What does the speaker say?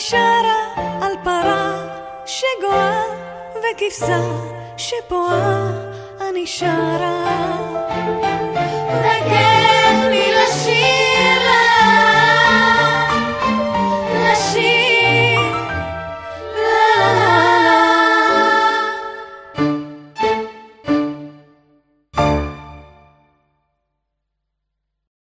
שרה על פרה שגואה וכבשה שפועה אני שרה. וכן